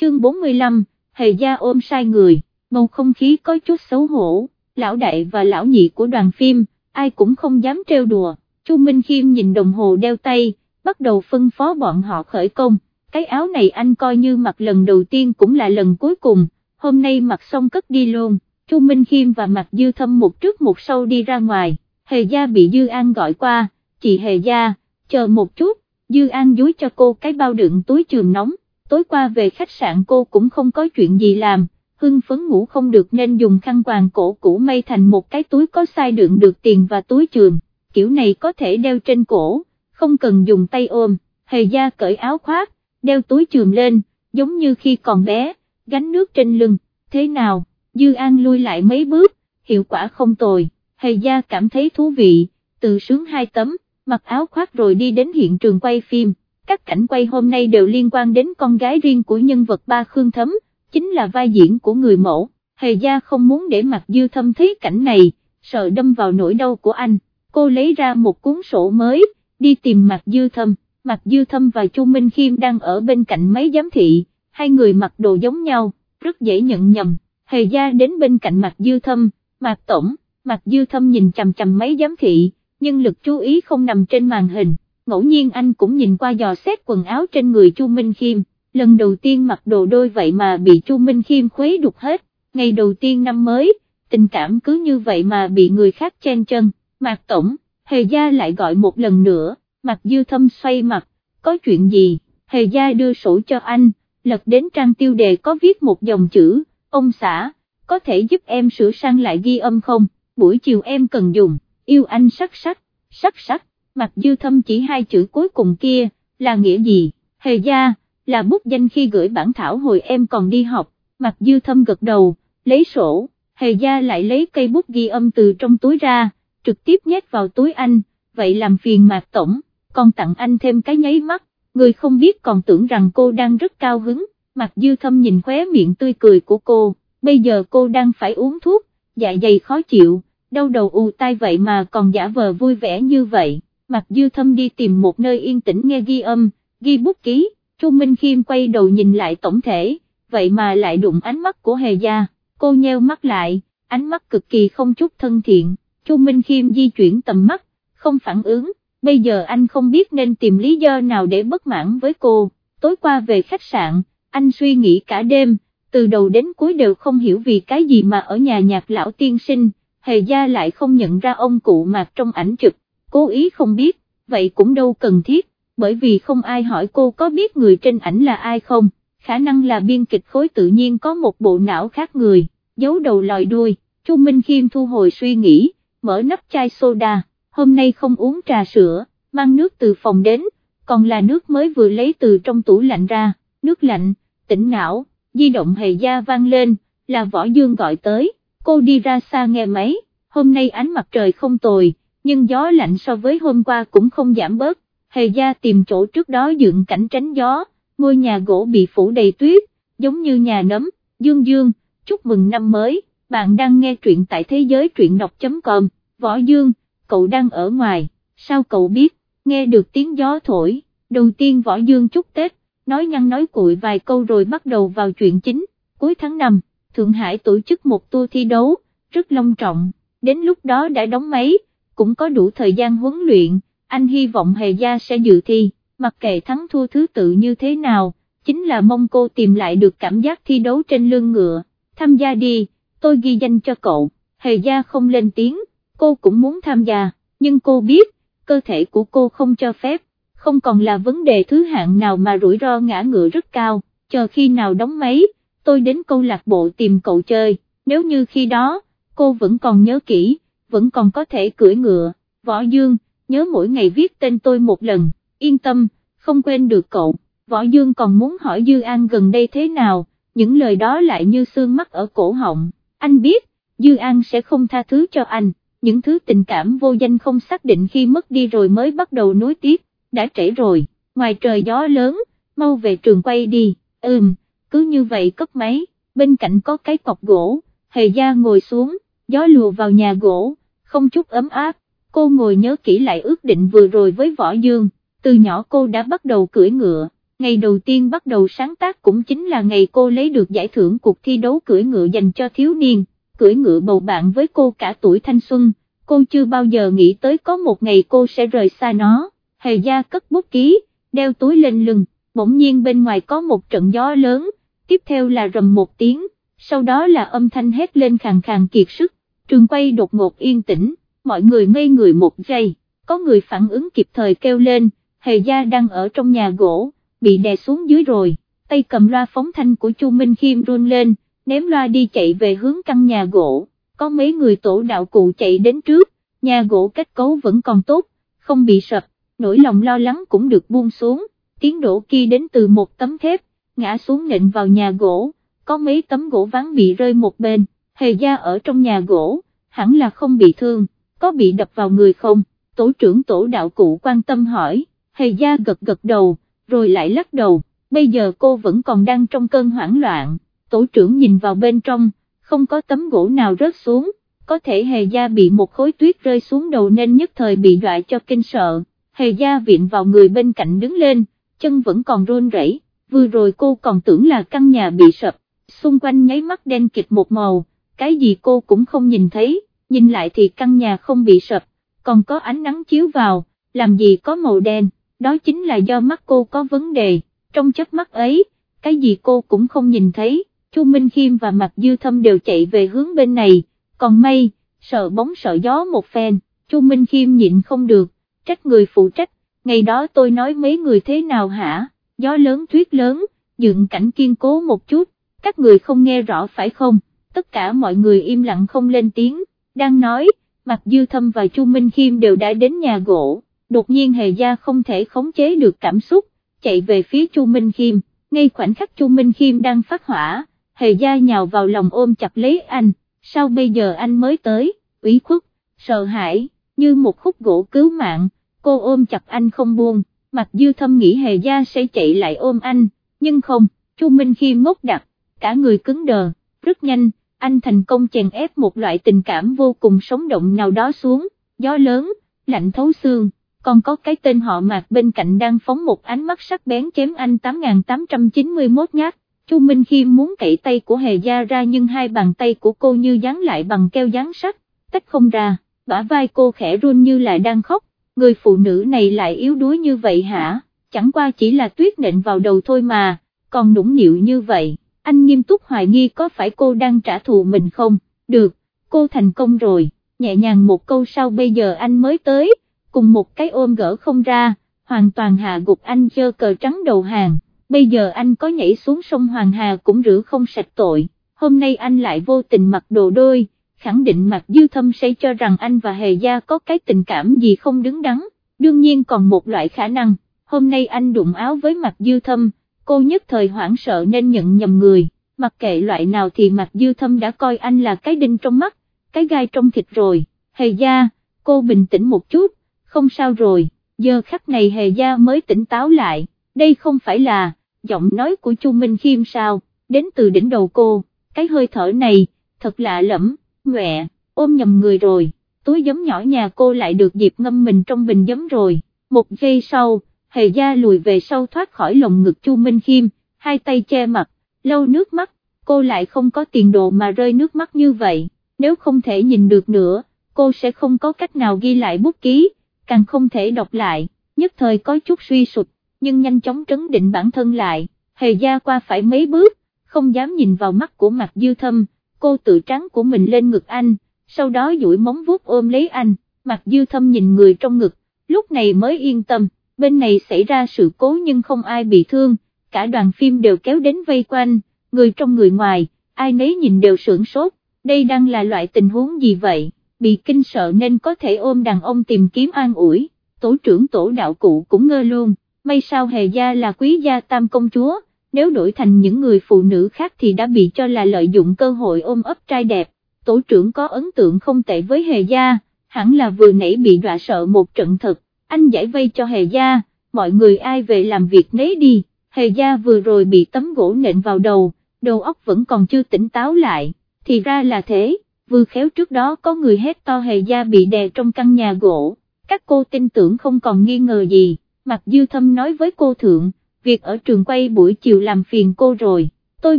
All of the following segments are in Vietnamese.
chương 45, hề gia ôm sai người, bầu không khí có chút xấu hổ, lão đại và lão nhị của đoàn phim, ai cũng không dám trêu đùa, Chu Minh Khiêm nhìn đồng hồ đeo tay, bắt đầu phân phó bọn họ khởi công, cái áo này anh coi như mặc lần đầu tiên cũng là lần cuối cùng, hôm nay mặc xong cất đi luôn, Chu Minh Khiêm và Mạc Dư Thâm một trước một sau đi ra ngoài, Hề Gia bị Dư An gọi qua, chị Hề Gia, chờ một chút, Dư An dúi cho cô cái bao đựng túi trường nóng, tối qua về khách sạn cô cũng không có chuyện gì làm, hưng phấn ngủ không được nên dùng khăn quàng cổ cũ may thành một cái túi có sai đựng được tiền và túi trường, kiểu này có thể đeo trên cổ, không cần dùng tay ôm, Hề Gia cởi áo khoác, đeo túi trường lên, giống như khi còn bé, gánh nước trên lưng, thế nào, Dư An lui lại mấy bước, hiệu quả không tồi, Hề Gia cảm thấy thú vị, từ sướng hai tấm, mặc áo khoác rồi đi đến hiện trường quay phim, các cảnh quay hôm nay đều liên quan đến con gái riêng của nhân vật ba Khương Thấm, chính là vai diễn của người mẫu, Hề Gia không muốn để mặt Dư Thâm thấy cảnh này, sợ đâm vào nỗi đau của anh, cô lấy ra một cuốn sổ mới, đi tìm mặt Dư Thâm. mặt Dư Thâm và Chu Minh Khiêm đang ở bên cạnh mấy giám thị, hai người mặc đồ giống nhau, rất dễ nhận nhầm, hề gia đến bên cạnh mặt Dư Thâm, mặt Tổng, mặt Dư Thâm nhìn chằm chằm mấy giám thị, nhưng lực chú ý không nằm trên màn hình, ngẫu nhiên anh cũng nhìn qua dò xét quần áo trên người Chu Minh Khiêm, lần đầu tiên mặc đồ đôi vậy mà bị Chu Minh Khiêm khuấy đục hết, ngày đầu tiên năm mới, tình cảm cứ như vậy mà bị người khác chen chân, Mạc Tổng, hề gia lại gọi một lần nữa. Mạc dư thâm xoay mặt, có chuyện gì, hề gia đưa sổ cho anh, lật đến trang tiêu đề có viết một dòng chữ, ông xã, có thể giúp em sửa sang lại ghi âm không, buổi chiều em cần dùng, yêu anh sắc sắc, sắc sắc, mặt dư thâm chỉ hai chữ cuối cùng kia, là nghĩa gì, hề gia, là bút danh khi gửi bản thảo hồi em còn đi học, mặt dư thâm gật đầu, lấy sổ, hề gia lại lấy cây bút ghi âm từ trong túi ra, trực tiếp nhét vào túi anh, vậy làm phiền mạc tổng còn tặng anh thêm cái nháy mắt, người không biết còn tưởng rằng cô đang rất cao hứng, mặt dư thâm nhìn khóe miệng tươi cười của cô, bây giờ cô đang phải uống thuốc, dạ dày khó chịu, đau đầu ù tai vậy mà còn giả vờ vui vẻ như vậy, Mạc dư thâm đi tìm một nơi yên tĩnh nghe ghi âm, ghi bút ký, Chu Minh Khiêm quay đầu nhìn lại tổng thể, vậy mà lại đụng ánh mắt của hề gia, cô nheo mắt lại, ánh mắt cực kỳ không chút thân thiện, Chu Minh Khiêm di chuyển tầm mắt, không phản ứng, bây giờ anh không biết nên tìm lý do nào để bất mãn với cô, tối qua về khách sạn, anh suy nghĩ cả đêm, từ đầu đến cuối đều không hiểu vì cái gì mà ở nhà nhạc lão tiên sinh, hề gia lại không nhận ra ông cụ mạc trong ảnh chụp, cố ý không biết, vậy cũng đâu cần thiết, bởi vì không ai hỏi cô có biết người trên ảnh là ai không, khả năng là biên kịch khối tự nhiên có một bộ não khác người, giấu đầu lòi đuôi, Chu Minh Khiêm thu hồi suy nghĩ, mở nắp chai soda hôm nay không uống trà sữa, mang nước từ phòng đến, còn là nước mới vừa lấy từ trong tủ lạnh ra, nước lạnh, tỉnh não, di động hề gia vang lên, là võ dương gọi tới, cô đi ra xa nghe máy, hôm nay ánh mặt trời không tồi, nhưng gió lạnh so với hôm qua cũng không giảm bớt, hề gia tìm chỗ trước đó dựng cảnh tránh gió, ngôi nhà gỗ bị phủ đầy tuyết, giống như nhà nấm, dương dương, chúc mừng năm mới, bạn đang nghe truyện tại thế giới truyện đọc.com, võ dương, cậu đang ở ngoài, sao cậu biết, nghe được tiếng gió thổi, đầu tiên võ dương chúc Tết, nói nhăn nói cuội vài câu rồi bắt đầu vào chuyện chính, cuối tháng 5, Thượng Hải tổ chức một tour thi đấu, rất long trọng, đến lúc đó đã đóng máy, cũng có đủ thời gian huấn luyện, anh hy vọng Hề Gia sẽ dự thi, mặc kệ thắng thua thứ tự như thế nào, chính là mong cô tìm lại được cảm giác thi đấu trên lưng ngựa, tham gia đi, tôi ghi danh cho cậu, Hề Gia không lên tiếng, cô cũng muốn tham gia, nhưng cô biết, cơ thể của cô không cho phép, không còn là vấn đề thứ hạng nào mà rủi ro ngã ngựa rất cao, chờ khi nào đóng máy, tôi đến câu lạc bộ tìm cậu chơi, nếu như khi đó, cô vẫn còn nhớ kỹ, vẫn còn có thể cưỡi ngựa, Võ Dương, nhớ mỗi ngày viết tên tôi một lần, yên tâm, không quên được cậu, Võ Dương còn muốn hỏi Dư An gần đây thế nào, những lời đó lại như xương mắt ở cổ họng, anh biết, Dư An sẽ không tha thứ cho anh những thứ tình cảm vô danh không xác định khi mất đi rồi mới bắt đầu nối tiếp, đã trễ rồi, ngoài trời gió lớn, mau về trường quay đi, ừm, cứ như vậy cấp máy, bên cạnh có cái cọc gỗ, hề gia ngồi xuống, gió lùa vào nhà gỗ, không chút ấm áp, cô ngồi nhớ kỹ lại ước định vừa rồi với võ dương, từ nhỏ cô đã bắt đầu cưỡi ngựa, ngày đầu tiên bắt đầu sáng tác cũng chính là ngày cô lấy được giải thưởng cuộc thi đấu cưỡi ngựa dành cho thiếu niên, cưỡi ngựa bầu bạn với cô cả tuổi thanh xuân, cô chưa bao giờ nghĩ tới có một ngày cô sẽ rời xa nó, hề gia cất bút ký, đeo túi lên lưng, bỗng nhiên bên ngoài có một trận gió lớn, tiếp theo là rầm một tiếng, sau đó là âm thanh hét lên khàn khàn kiệt sức, trường quay đột ngột yên tĩnh, mọi người ngây người một giây, có người phản ứng kịp thời kêu lên, hề gia đang ở trong nhà gỗ, bị đè xuống dưới rồi, tay cầm loa phóng thanh của Chu Minh Khiêm run lên, ném loa đi chạy về hướng căn nhà gỗ, có mấy người tổ đạo cụ chạy đến trước, nhà gỗ kết cấu vẫn còn tốt, không bị sập, nỗi lòng lo lắng cũng được buông xuống, tiếng đổ kia đến từ một tấm thép, ngã xuống nện vào nhà gỗ, có mấy tấm gỗ ván bị rơi một bên, hề gia ở trong nhà gỗ, hẳn là không bị thương, có bị đập vào người không, tổ trưởng tổ đạo cụ quan tâm hỏi, hề gia gật gật đầu, rồi lại lắc đầu, bây giờ cô vẫn còn đang trong cơn hoảng loạn, tổ trưởng nhìn vào bên trong, không có tấm gỗ nào rớt xuống, có thể hề gia bị một khối tuyết rơi xuống đầu nên nhất thời bị dọa cho kinh sợ, hề gia viện vào người bên cạnh đứng lên, chân vẫn còn run rẩy. vừa rồi cô còn tưởng là căn nhà bị sập, xung quanh nháy mắt đen kịch một màu, cái gì cô cũng không nhìn thấy, nhìn lại thì căn nhà không bị sập, còn có ánh nắng chiếu vào, làm gì có màu đen, đó chính là do mắt cô có vấn đề, trong chớp mắt ấy, cái gì cô cũng không nhìn thấy, Chu Minh Khiêm và Mạc Dư Thâm đều chạy về hướng bên này, còn may, sợ bóng sợ gió một phen, Chu Minh Khiêm nhịn không được, trách người phụ trách, ngày đó tôi nói mấy người thế nào hả, gió lớn tuyết lớn, dựng cảnh kiên cố một chút, các người không nghe rõ phải không, tất cả mọi người im lặng không lên tiếng, đang nói, Mạc Dư Thâm và Chu Minh Khiêm đều đã đến nhà gỗ, đột nhiên Hề Gia không thể khống chế được cảm xúc, chạy về phía Chu Minh Khiêm, ngay khoảnh khắc Chu Minh Khiêm đang phát hỏa, Hề Gia nhào vào lòng ôm chặt lấy anh, sao bây giờ anh mới tới, ủy khuất, sợ hãi, như một khúc gỗ cứu mạng, cô ôm chặt anh không buông, Mạc Dư Thâm nghĩ Hề Gia sẽ chạy lại ôm anh, nhưng không, Chu Minh Khiêm ngốc đặt, cả người cứng đờ, rất nhanh, anh thành công chèn ép một loại tình cảm vô cùng sống động nào đó xuống, gió lớn, lạnh thấu xương, còn có cái tên họ mạc bên cạnh đang phóng một ánh mắt sắc bén chém anh 8891 nhát. Chu Minh Khiêm muốn cậy tay của Hề Gia ra nhưng hai bàn tay của cô như dán lại bằng keo dán sắt, tách không ra, bả vai cô khẽ run như là đang khóc, người phụ nữ này lại yếu đuối như vậy hả, chẳng qua chỉ là tuyết nện vào đầu thôi mà, còn nũng nịu như vậy anh nghiêm túc hoài nghi có phải cô đang trả thù mình không, được, cô thành công rồi, nhẹ nhàng một câu sau bây giờ anh mới tới, cùng một cái ôm gỡ không ra, hoàn toàn hạ gục anh dơ cờ trắng đầu hàng, bây giờ anh có nhảy xuống sông Hoàng Hà cũng rửa không sạch tội, hôm nay anh lại vô tình mặc đồ đôi, khẳng định mặc dư thâm sẽ cho rằng anh và Hề Gia có cái tình cảm gì không đứng đắn, đương nhiên còn một loại khả năng, hôm nay anh đụng áo với mặt dư thâm, cô nhất thời hoảng sợ nên nhận nhầm người, mặc kệ loại nào thì Mạc Dư Thâm đã coi anh là cái đinh trong mắt, cái gai trong thịt rồi, hề gia, cô bình tĩnh một chút, không sao rồi, giờ khắc này hề gia mới tỉnh táo lại, đây không phải là, giọng nói của Chu Minh Khiêm sao, đến từ đỉnh đầu cô, cái hơi thở này, thật lạ lẫm, mẹ, ôm nhầm người rồi, túi giấm nhỏ nhà cô lại được dịp ngâm mình trong bình giấm rồi, một giây sau, hề gia lùi về sau thoát khỏi lồng ngực Chu Minh Khiêm, hai tay che mặt, lâu nước mắt, cô lại không có tiền đồ mà rơi nước mắt như vậy, nếu không thể nhìn được nữa, cô sẽ không có cách nào ghi lại bút ký, càng không thể đọc lại, nhất thời có chút suy sụt, nhưng nhanh chóng trấn định bản thân lại, hề gia qua phải mấy bước, không dám nhìn vào mắt của mặt dư thâm, cô tự trắng của mình lên ngực anh, sau đó duỗi móng vuốt ôm lấy anh, mặt dư thâm nhìn người trong ngực, lúc này mới yên tâm bên này xảy ra sự cố nhưng không ai bị thương, cả đoàn phim đều kéo đến vây quanh, người trong người ngoài, ai nấy nhìn đều sưởng sốt, đây đang là loại tình huống gì vậy, bị kinh sợ nên có thể ôm đàn ông tìm kiếm an ủi, tổ trưởng tổ đạo cụ cũng ngơ luôn, may sao hề gia là quý gia tam công chúa, nếu đổi thành những người phụ nữ khác thì đã bị cho là lợi dụng cơ hội ôm ấp trai đẹp, tổ trưởng có ấn tượng không tệ với hề gia, hẳn là vừa nãy bị đọa sợ một trận thật anh giải vây cho hề gia, mọi người ai về làm việc nấy đi, hề gia vừa rồi bị tấm gỗ nện vào đầu, đầu óc vẫn còn chưa tỉnh táo lại, thì ra là thế, vừa khéo trước đó có người hét to hề gia bị đè trong căn nhà gỗ, các cô tin tưởng không còn nghi ngờ gì, mặc dư thâm nói với cô thượng, việc ở trường quay buổi chiều làm phiền cô rồi, tôi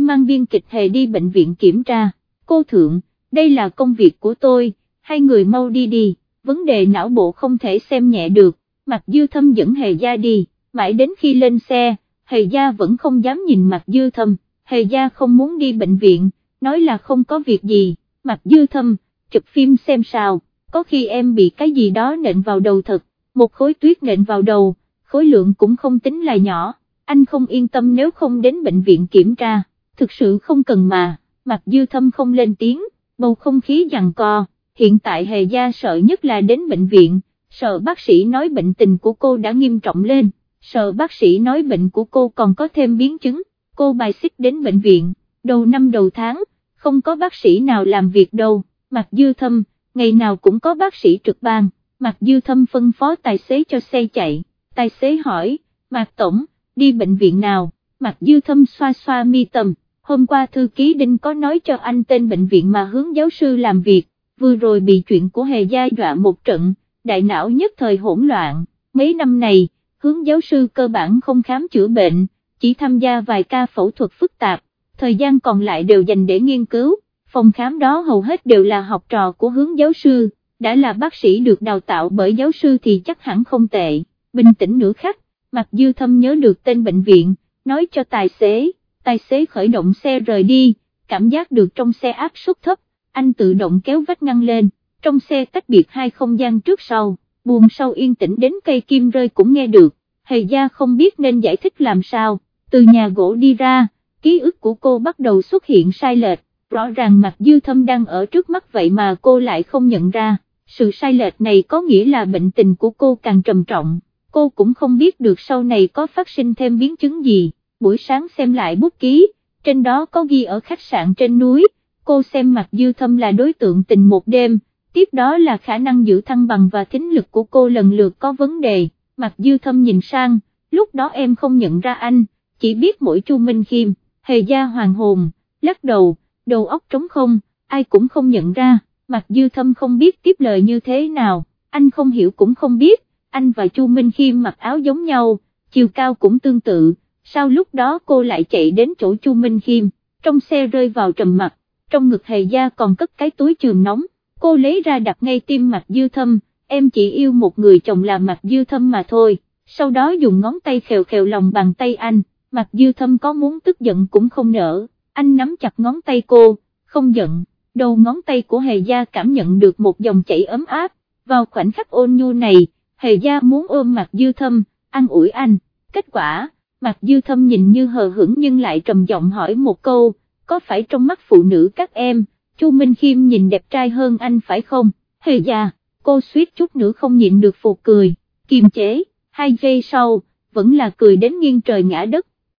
mang viên kịch hề đi bệnh viện kiểm tra, cô thượng, đây là công việc của tôi, hai người mau đi đi, vấn đề não bộ không thể xem nhẹ được, Mạc dư thâm dẫn hề gia đi, mãi đến khi lên xe, hề gia vẫn không dám nhìn Mạc dư thâm, hề gia không muốn đi bệnh viện, nói là không có việc gì, Mạc dư thâm, chụp phim xem sao, có khi em bị cái gì đó nện vào đầu thật, một khối tuyết nện vào đầu, khối lượng cũng không tính là nhỏ, anh không yên tâm nếu không đến bệnh viện kiểm tra, thực sự không cần mà, Mạc dư thâm không lên tiếng, bầu không khí giằng co, hiện tại hề gia sợ nhất là đến bệnh viện, sợ bác sĩ nói bệnh tình của cô đã nghiêm trọng lên, sợ bác sĩ nói bệnh của cô còn có thêm biến chứng, cô bài xích đến bệnh viện, đầu năm đầu tháng, không có bác sĩ nào làm việc đâu, mặt dư thâm, ngày nào cũng có bác sĩ trực ban, mặt dư thâm phân phó tài xế cho xe chạy, tài xế hỏi, Mạc Tổng, đi bệnh viện nào, mặt dư thâm xoa xoa mi tầm, hôm qua thư ký Đinh có nói cho anh tên bệnh viện mà hướng giáo sư làm việc, vừa rồi bị chuyện của hề gia dọa một trận, đại não nhất thời hỗn loạn, mấy năm này, hướng giáo sư cơ bản không khám chữa bệnh, chỉ tham gia vài ca phẫu thuật phức tạp, thời gian còn lại đều dành để nghiên cứu, phòng khám đó hầu hết đều là học trò của hướng giáo sư, đã là bác sĩ được đào tạo bởi giáo sư thì chắc hẳn không tệ, bình tĩnh nửa khắc, mặc dư thâm nhớ được tên bệnh viện, nói cho tài xế, tài xế khởi động xe rời đi, cảm giác được trong xe áp suất thấp, anh tự động kéo vách ngăn lên, trong xe tách biệt hai không gian trước sau, buồn sau yên tĩnh đến cây kim rơi cũng nghe được, hề gia không biết nên giải thích làm sao, từ nhà gỗ đi ra, ký ức của cô bắt đầu xuất hiện sai lệch, rõ ràng mặt dư thâm đang ở trước mắt vậy mà cô lại không nhận ra, sự sai lệch này có nghĩa là bệnh tình của cô càng trầm trọng, cô cũng không biết được sau này có phát sinh thêm biến chứng gì, buổi sáng xem lại bút ký, trên đó có ghi ở khách sạn trên núi, cô xem mặt dư thâm là đối tượng tình một đêm, tiếp đó là khả năng giữ thăng bằng và thính lực của cô lần lượt có vấn đề, mặt dư thâm nhìn sang, lúc đó em không nhận ra anh, chỉ biết mỗi Chu Minh Khiêm, hề gia hoàng hồn, lắc đầu, đầu óc trống không, ai cũng không nhận ra, mặt dư thâm không biết tiếp lời như thế nào, anh không hiểu cũng không biết, anh và Chu Minh Khiêm mặc áo giống nhau, chiều cao cũng tương tự, sao lúc đó cô lại chạy đến chỗ Chu Minh Khiêm, trong xe rơi vào trầm mặt, trong ngực hề gia còn cất cái túi trường nóng, cô lấy ra đặt ngay tim mặt dư thâm, em chỉ yêu một người chồng là mặt dư thâm mà thôi, sau đó dùng ngón tay khều khều lòng bàn tay anh, mặt dư thâm có muốn tức giận cũng không nở, anh nắm chặt ngón tay cô, không giận, đầu ngón tay của hề gia cảm nhận được một dòng chảy ấm áp, vào khoảnh khắc ôn nhu này, hề gia muốn ôm mặt dư thâm, ăn ủi anh, kết quả, mặt dư thâm nhìn như hờ hững nhưng lại trầm giọng hỏi một câu, có phải trong mắt phụ nữ các em, Chu Minh Khiêm nhìn đẹp trai hơn anh phải không, hề già, cô suýt chút nữa không nhịn được phục cười, kiềm chế, hai giây sau, vẫn là cười đến nghiêng trời ngã đất,